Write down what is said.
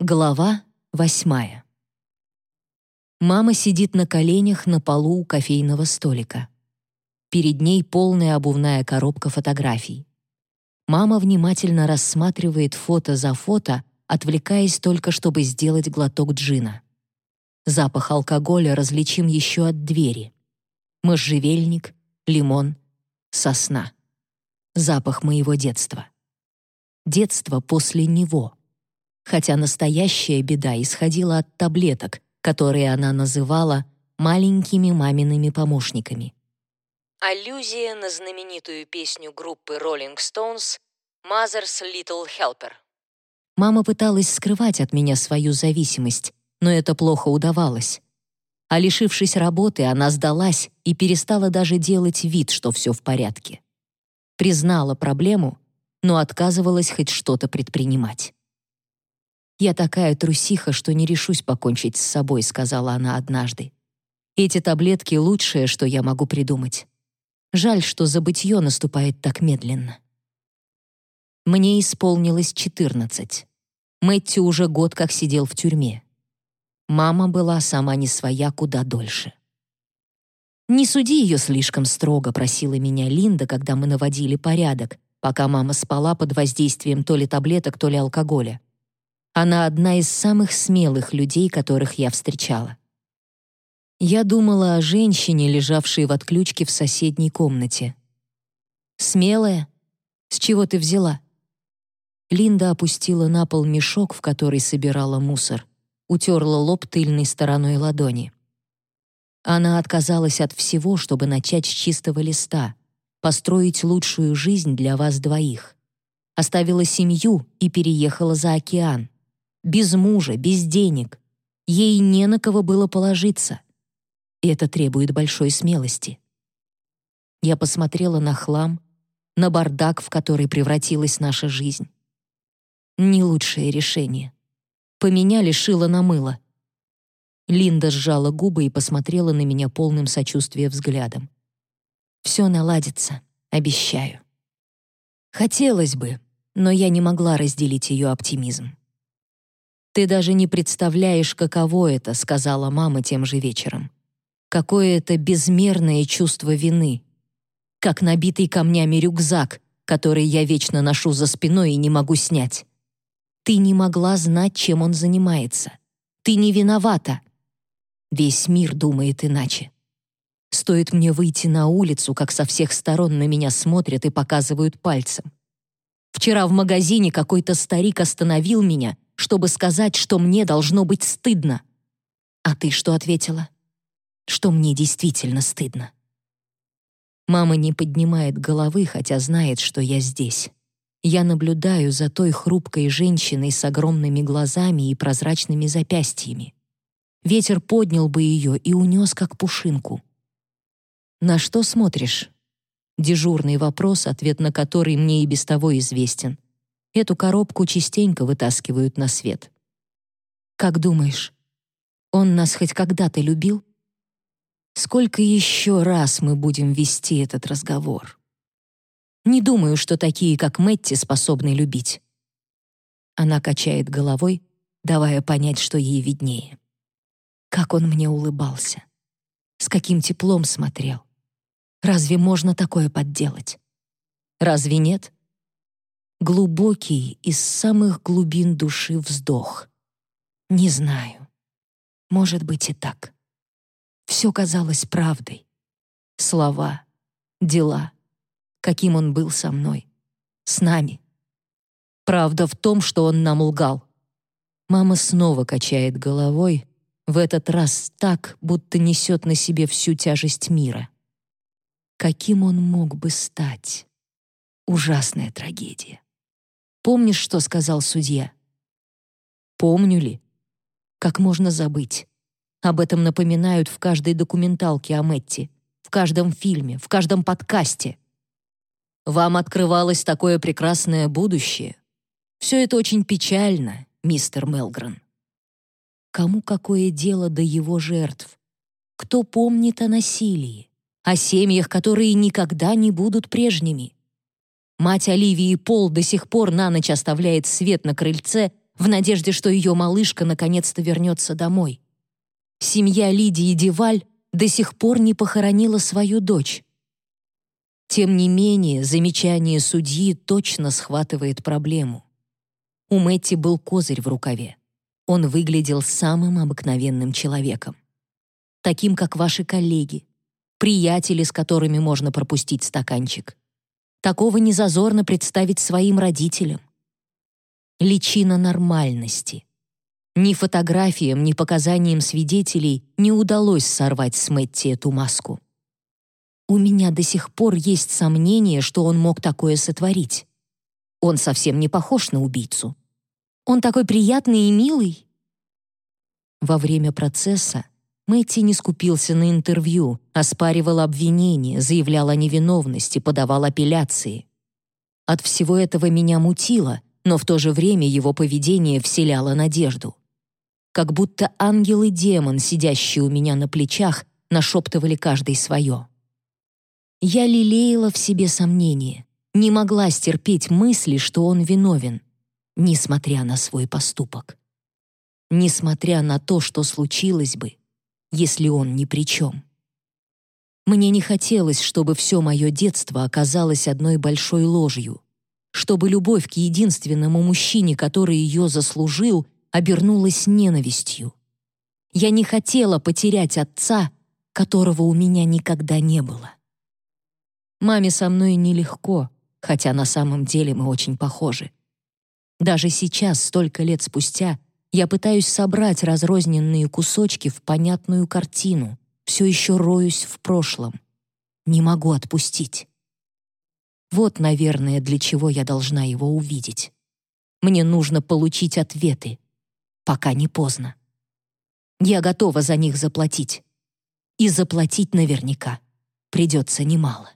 Глава восьмая. Мама сидит на коленях на полу у кофейного столика. Перед ней полная обувная коробка фотографий. Мама внимательно рассматривает фото за фото, отвлекаясь только, чтобы сделать глоток джина. Запах алкоголя различим еще от двери. Можжевельник, лимон, сосна. Запах моего детства. Детство после него. Хотя настоящая беда исходила от таблеток, которые она называла маленькими мамиными помощниками. Аллюзия на знаменитую песню группы Rolling Stones «Mother's Little Helper». Мама пыталась скрывать от меня свою зависимость, но это плохо удавалось. А лишившись работы, она сдалась и перестала даже делать вид, что все в порядке. Признала проблему, но отказывалась хоть что-то предпринимать. «Я такая трусиха, что не решусь покончить с собой», — сказала она однажды. «Эти таблетки — лучшее, что я могу придумать. Жаль, что забытье наступает так медленно». Мне исполнилось четырнадцать. Мэтью уже год как сидел в тюрьме. Мама была сама не своя куда дольше. «Не суди ее слишком строго», — просила меня Линда, когда мы наводили порядок, пока мама спала под воздействием то ли таблеток, то ли алкоголя. Она одна из самых смелых людей, которых я встречала. Я думала о женщине, лежавшей в отключке в соседней комнате. «Смелая? С чего ты взяла?» Линда опустила на пол мешок, в который собирала мусор, утерла лоб тыльной стороной ладони. Она отказалась от всего, чтобы начать с чистого листа, построить лучшую жизнь для вас двоих. Оставила семью и переехала за океан. Без мужа, без денег. Ей не на кого было положиться. И это требует большой смелости. Я посмотрела на хлам, на бардак, в который превратилась наша жизнь. Не лучшее решение. Поменяли шило на мыло. Линда сжала губы и посмотрела на меня полным сочувствия взглядом. «Все наладится, обещаю». Хотелось бы, но я не могла разделить ее оптимизм. «Ты даже не представляешь, каково это», — сказала мама тем же вечером. «Какое это безмерное чувство вины. Как набитый камнями рюкзак, который я вечно ношу за спиной и не могу снять. Ты не могла знать, чем он занимается. Ты не виновата. Весь мир думает иначе. Стоит мне выйти на улицу, как со всех сторон на меня смотрят и показывают пальцем. Вчера в магазине какой-то старик остановил меня — чтобы сказать, что мне должно быть стыдно. А ты что ответила? Что мне действительно стыдно. Мама не поднимает головы, хотя знает, что я здесь. Я наблюдаю за той хрупкой женщиной с огромными глазами и прозрачными запястьями. Ветер поднял бы ее и унес, как пушинку. «На что смотришь?» Дежурный вопрос, ответ на который мне и без того известен. Эту коробку частенько вытаскивают на свет. Как думаешь, он нас хоть когда-то любил? Сколько еще раз мы будем вести этот разговор? Не думаю, что такие, как Мэтти, способны любить. Она качает головой, давая понять, что ей виднее. Как он мне улыбался. С каким теплом смотрел. Разве можно такое подделать? Разве нет? Глубокий из самых глубин души вздох. Не знаю. Может быть и так. Все казалось правдой. Слова, дела, каким он был со мной, с нами. Правда в том, что он нам лгал. Мама снова качает головой, в этот раз так, будто несет на себе всю тяжесть мира. Каким он мог бы стать? Ужасная трагедия. Помнишь, что сказал судья? Помню ли? Как можно забыть? Об этом напоминают в каждой документалке о Мэтти, в каждом фильме, в каждом подкасте. Вам открывалось такое прекрасное будущее. Все это очень печально, мистер Мелгрен. Кому какое дело до его жертв? Кто помнит о насилии? О семьях, которые никогда не будут прежними? Мать Оливии Пол до сих пор на ночь оставляет свет на крыльце, в надежде, что ее малышка наконец-то вернется домой. Семья Лидии Деваль до сих пор не похоронила свою дочь. Тем не менее, замечание судьи точно схватывает проблему. У Мэтти был козырь в рукаве. Он выглядел самым обыкновенным человеком. Таким, как ваши коллеги, приятели, с которыми можно пропустить стаканчик. Такого не зазорно представить своим родителям. Личина нормальности. Ни фотографиям, ни показаниям свидетелей не удалось сорвать с Мэтти эту маску. У меня до сих пор есть сомнение, что он мог такое сотворить. Он совсем не похож на убийцу. Он такой приятный и милый. Во время процесса Мэтти не скупился на интервью, оспаривал обвинения, заявлял о невиновности, подавал апелляции. От всего этого меня мутило, но в то же время его поведение вселяло надежду. Как будто ангел и демон, сидящие у меня на плечах, нашептывали каждый свое. Я лелеяла в себе сомнения, не могла стерпеть мысли, что он виновен, несмотря на свой поступок. Несмотря на то, что случилось бы, если он ни при чем. Мне не хотелось, чтобы все мое детство оказалось одной большой ложью, чтобы любовь к единственному мужчине, который ее заслужил, обернулась ненавистью. Я не хотела потерять отца, которого у меня никогда не было. Маме со мной нелегко, хотя на самом деле мы очень похожи. Даже сейчас, столько лет спустя, я пытаюсь собрать разрозненные кусочки в понятную картину, все еще роюсь в прошлом. Не могу отпустить. Вот, наверное, для чего я должна его увидеть. Мне нужно получить ответы, пока не поздно. Я готова за них заплатить. И заплатить наверняка придется немало.